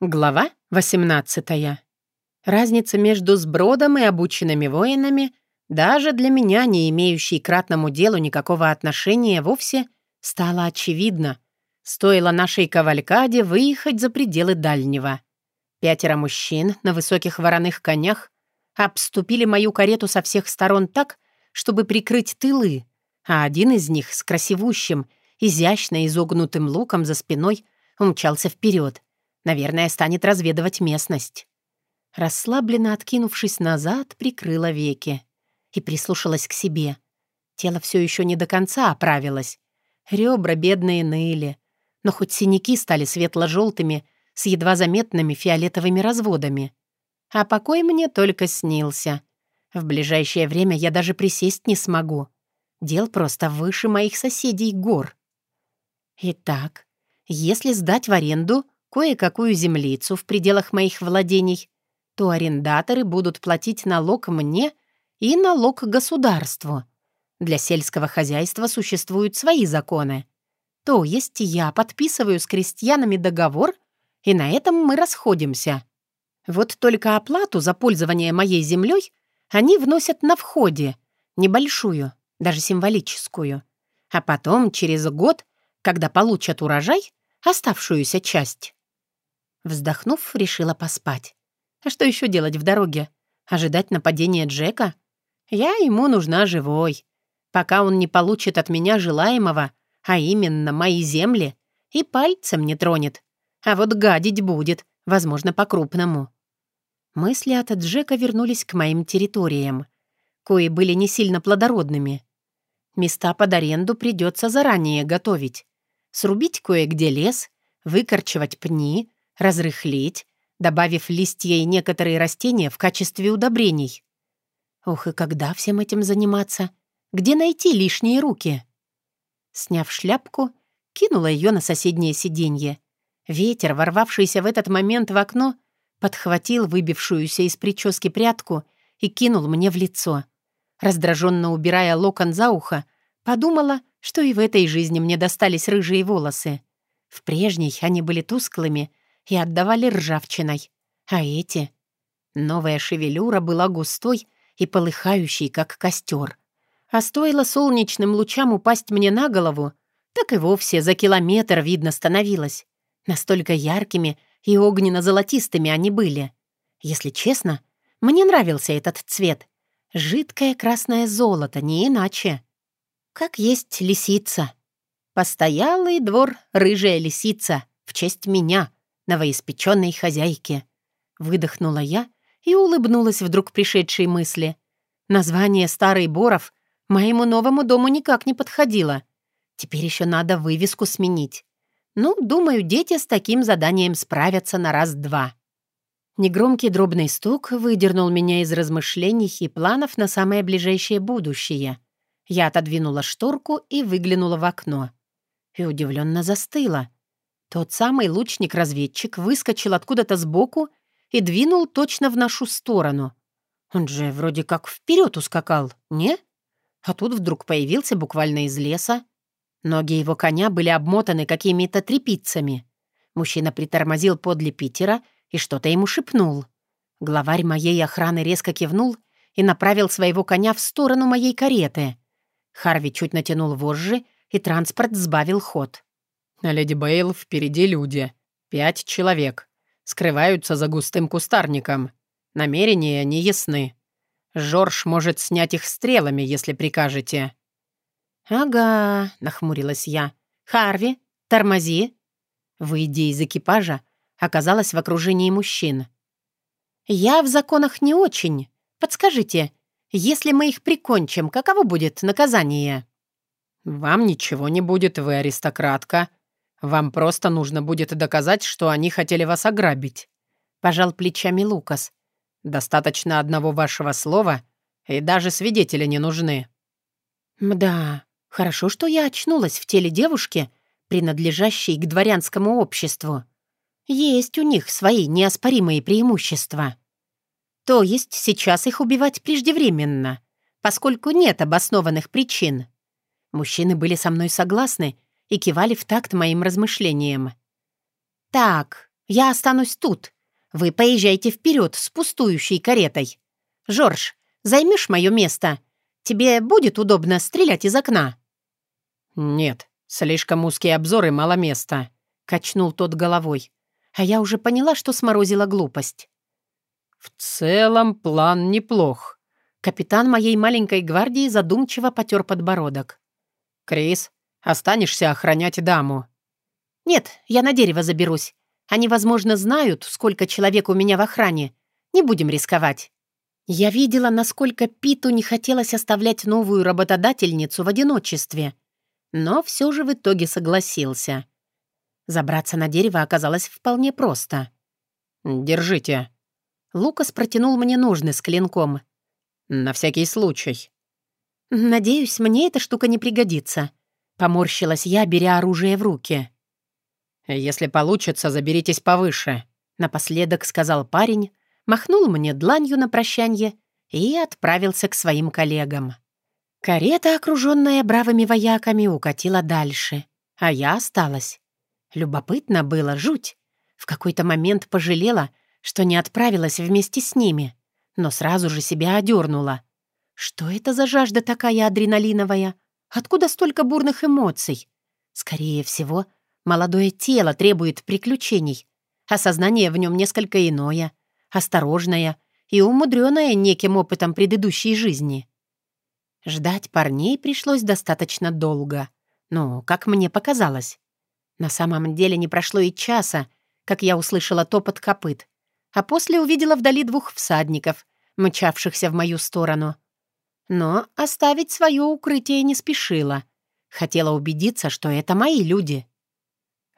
Глава 18. Разница между сбродом и обученными воинами, даже для меня, не имеющей к кратному делу никакого отношения вовсе, стала очевидна. Стоило нашей кавалькаде выехать за пределы дальнего. Пятеро мужчин на высоких вороных конях обступили мою карету со всех сторон так, чтобы прикрыть тылы, а один из них с красивущим, изящно изогнутым луком за спиной умчался вперед — Наверное, станет разведывать местность. Расслабленно откинувшись назад, прикрыла веки и прислушалась к себе. Тело все еще не до конца оправилось. Ребра бедные ныли, но хоть синяки стали светло-желтыми с едва заметными фиолетовыми разводами. А покой мне только снился. В ближайшее время я даже присесть не смогу. Дел просто выше моих соседей гор. Итак, если сдать в аренду — кое-какую землицу в пределах моих владений, то арендаторы будут платить налог мне и налог государству. Для сельского хозяйства существуют свои законы. То есть я подписываю с крестьянами договор, и на этом мы расходимся. Вот только оплату за пользование моей землей они вносят на входе, небольшую, даже символическую. А потом, через год, когда получат урожай, оставшуюся часть, Вздохнув, решила поспать. А что еще делать в дороге? Ожидать нападения Джека? Я ему нужна живой. Пока он не получит от меня желаемого, а именно мои земли, и пальцем не тронет. А вот гадить будет, возможно, по-крупному. Мысли от Джека вернулись к моим территориям, кои были не сильно плодородными. Места под аренду придется заранее готовить. Срубить кое-где лес, выкорчевать пни, разрыхлить, добавив листья и некоторые растения в качестве удобрений. Ух, и когда всем этим заниматься? Где найти лишние руки? Сняв шляпку, кинула ее на соседнее сиденье. Ветер, ворвавшийся в этот момент в окно, подхватил выбившуюся из прически прядку и кинул мне в лицо. Раздраженно убирая локон за ухо, подумала, что и в этой жизни мне достались рыжие волосы. В прежней они были тусклыми и отдавали ржавчиной. А эти? Новая шевелюра была густой и полыхающей, как костер. А стоило солнечным лучам упасть мне на голову, так и вовсе за километр видно становилось. Настолько яркими и огненно-золотистыми они были. Если честно, мне нравился этот цвет. Жидкое красное золото, не иначе. Как есть лисица. Постоялый двор «Рыжая лисица» в честь меня — новоиспеченной хозяйке. Выдохнула я и улыбнулась вдруг пришедшей мысли. Название «Старый Боров» моему новому дому никак не подходило. Теперь еще надо вывеску сменить. Ну, думаю, дети с таким заданием справятся на раз-два. Негромкий дробный стук выдернул меня из размышлений и планов на самое ближайшее будущее. Я отодвинула шторку и выглянула в окно. И удивленно застыла. Тот самый лучник-разведчик выскочил откуда-то сбоку и двинул точно в нашу сторону. Он же вроде как вперед ускакал, не? А тут вдруг появился буквально из леса. Ноги его коня были обмотаны какими-то тряпицами. Мужчина притормозил подле Питера и что-то ему шепнул. Главарь моей охраны резко кивнул и направил своего коня в сторону моей кареты. Харви чуть натянул вожжи, и транспорт сбавил ход. «Леди Бейл, впереди люди. Пять человек. Скрываются за густым кустарником. Намерения не ясны. Жорж может снять их стрелами, если прикажете». «Ага», — нахмурилась я. «Харви, тормози». Выйдя из экипажа, оказалась в окружении мужчин. «Я в законах не очень. Подскажите, если мы их прикончим, каково будет наказание?» «Вам ничего не будет, вы аристократка. «Вам просто нужно будет доказать, что они хотели вас ограбить», — пожал плечами Лукас. «Достаточно одного вашего слова, и даже свидетели не нужны». «Мда, хорошо, что я очнулась в теле девушки, принадлежащей к дворянскому обществу. Есть у них свои неоспоримые преимущества. То есть сейчас их убивать преждевременно, поскольку нет обоснованных причин. Мужчины были со мной согласны — и кивали в такт моим размышлениям. «Так, Я останусь тут. Вы поезжайте вперед с пустующей каретой. Жорж, займешь мое место? Тебе будет удобно стрелять из окна?» «Нет, слишком узкий обзор и мало места», — качнул тот головой. А я уже поняла, что сморозила глупость. «В целом план неплох». Капитан моей маленькой гвардии задумчиво потер подбородок. «Крис, останешься охранять даму?» «Нет, я на дерево заберусь. Они, возможно, знают, сколько человек у меня в охране. Не будем рисковать». Я видела, насколько Питу не хотелось оставлять новую работодательницу в одиночестве. Но все же в итоге согласился. Забраться на дерево оказалось вполне просто. «Держите». Лукас протянул мне ножны с клинком. «На всякий случай». «Надеюсь, мне эта штука не пригодится», — поморщилась я, беря оружие в руки. «Если получится, заберитесь повыше», — напоследок сказал парень, махнул мне дланью на прощанье и отправился к своим коллегам. Карета, окруженная бравыми вояками, укатила дальше, а я осталась. Любопытно было, жуть. В какой-то момент пожалела, что не отправилась вместе с ними, но сразу же себя одернула. Что это за жажда такая адреналиновая? Откуда столько бурных эмоций? Скорее всего, молодое тело требует приключений, а сознание в нем несколько иное осторожная и умудренная неким опытом предыдущей жизни. Ждать парней пришлось достаточно долго. Ну, как мне показалось. На самом деле не прошло и часа, как я услышала топот копыт, а после увидела вдали двух всадников, мчавшихся в мою сторону. Но оставить свое укрытие не спешила. Хотела убедиться, что это мои люди.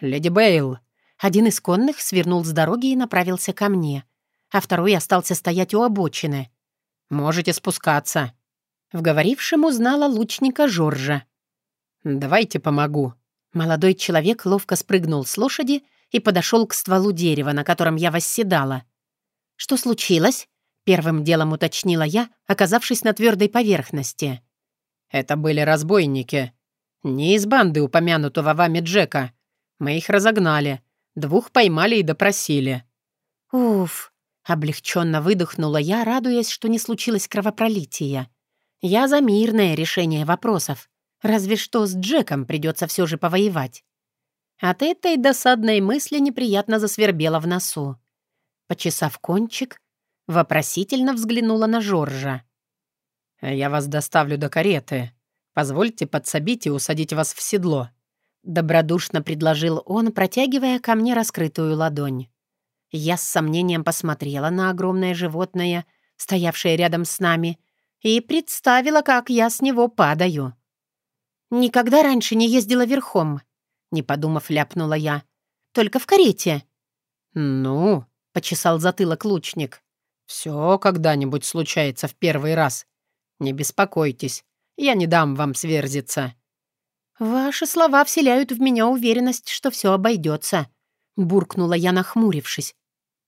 «Леди Бейл!» Один из конных свернул с дороги и направился ко мне а второй остался стоять у обочины. «Можете спускаться». В говорившем узнала лучника Жоржа. «Давайте помогу». Молодой человек ловко спрыгнул с лошади и подошел к стволу дерева, на котором я восседала. «Что случилось?» — первым делом уточнила я, оказавшись на твердой поверхности. «Это были разбойники. Не из банды упомянутого вами Джека. Мы их разогнали. Двух поймали и допросили». «Уф, Облегченно выдохнула я, радуясь, что не случилось кровопролития. Я за мирное решение вопросов. Разве что с Джеком придется все же повоевать. От этой досадной мысли неприятно засвербело в носу. Почесав кончик, вопросительно взглянула на Жоржа. «Я вас доставлю до кареты. Позвольте подсобить и усадить вас в седло», — добродушно предложил он, протягивая ко мне раскрытую ладонь. Я с сомнением посмотрела на огромное животное, стоявшее рядом с нами, и представила, как я с него падаю. «Никогда раньше не ездила верхом», — не подумав, ляпнула я. «Только в карете». «Ну», — почесал затылок лучник. «Все когда-нибудь случается в первый раз. Не беспокойтесь, я не дам вам сверзиться». «Ваши слова вселяют в меня уверенность, что все обойдется», — буркнула я, нахмурившись,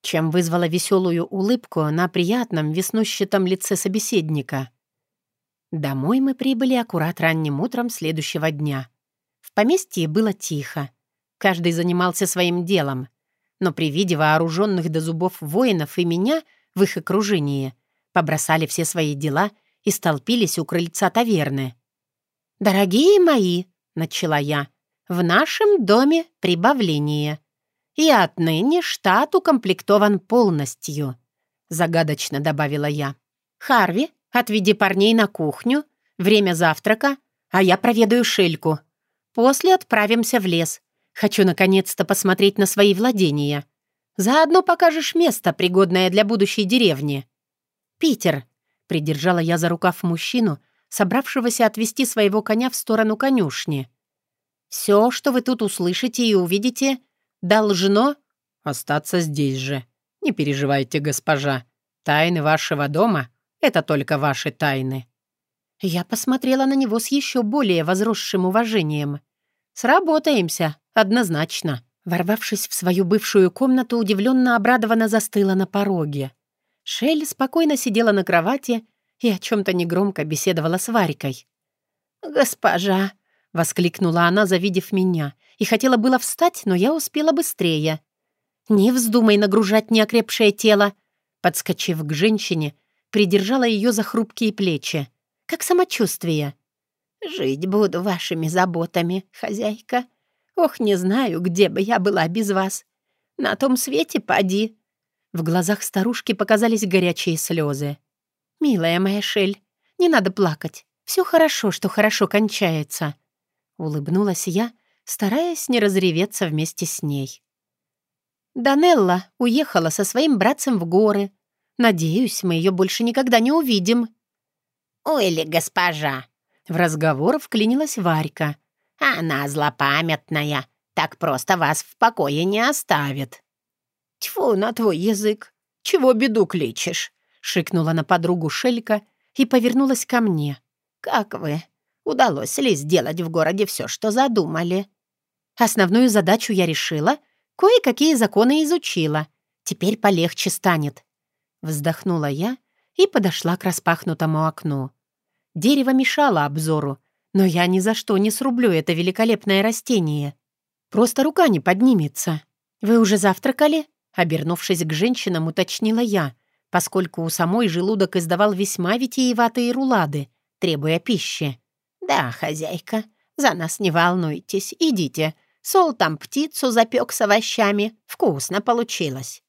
чем вызвала веселую улыбку на приятном веснущатом лице собеседника. Домой мы прибыли аккурат ранним утром следующего дня. В поместье было тихо. Каждый занимался своим делом. Но при виде вооруженных до зубов воинов и меня в их окружении побросали все свои дела и столпились у крыльца таверны. «Дорогие мои», — начала я, — «в нашем доме прибавление» и отныне штат укомплектован полностью», — загадочно добавила я. «Харви, отведи парней на кухню, время завтрака, а я проведаю шельку. После отправимся в лес. Хочу наконец-то посмотреть на свои владения. Заодно покажешь место, пригодное для будущей деревни». «Питер», — придержала я за рукав мужчину, собравшегося отвести своего коня в сторону конюшни. «Все, что вы тут услышите и увидите, — должно остаться здесь же. Не переживайте, госпожа. Тайны вашего дома — это только ваши тайны». Я посмотрела на него с еще более возросшим уважением. «Сработаемся, однозначно». Ворвавшись в свою бывшую комнату, удивленно обрадованно застыла на пороге. Шелли спокойно сидела на кровати и о чем-то негромко беседовала с Варикой. «Госпожа!» — воскликнула она, завидев меня, и хотела было встать, но я успела быстрее. «Не вздумай нагружать неокрепшее тело!» Подскочив к женщине, придержала ее за хрупкие плечи. «Как самочувствие?» «Жить буду вашими заботами, хозяйка. Ох, не знаю, где бы я была без вас. На том свете поди». В глазах старушки показались горячие слезы. «Милая моя Шель, не надо плакать. Все хорошо, что хорошо кончается». Улыбнулась я, стараясь не разреветься вместе с ней. Данелла уехала со своим братцем в горы. Надеюсь, мы ее больше никогда не увидим. «Ой ли, госпожа!» В разговор вклинилась Варька. «Она злопамятная, так просто вас в покое не оставит». «Тьфу на твой язык! Чего беду кличешь?» — шикнула на подругу Шелька и повернулась ко мне. «Как вы? Удалось ли сделать в городе все, что задумали?» «Основную задачу я решила, кое-какие законы изучила. Теперь полегче станет». Вздохнула я и подошла к распахнутому окну. Дерево мешало обзору, но я ни за что не срублю это великолепное растение. Просто рука не поднимется. «Вы уже завтракали?» Обернувшись к женщинам, уточнила я, поскольку у самой желудок издавал весьма витиеватые рулады, требуя пищи. «Да, хозяйка, за нас не волнуйтесь, идите. Сол там птицу запек с овощами. Вкусно получилось».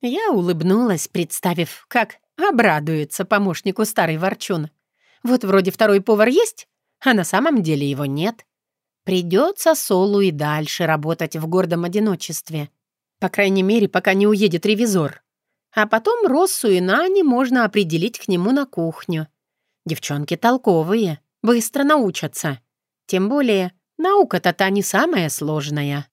Я улыбнулась, представив, как обрадуется помощнику старый ворчун. Вот вроде второй повар есть, а на самом деле его нет. Придется Солу и дальше работать в гордом одиночестве. По крайней мере, пока не уедет ревизор. А потом Россу и Нани можно определить к нему на кухню. Девчонки толковые, быстро научатся. Тем более, наука-то та не самая сложная.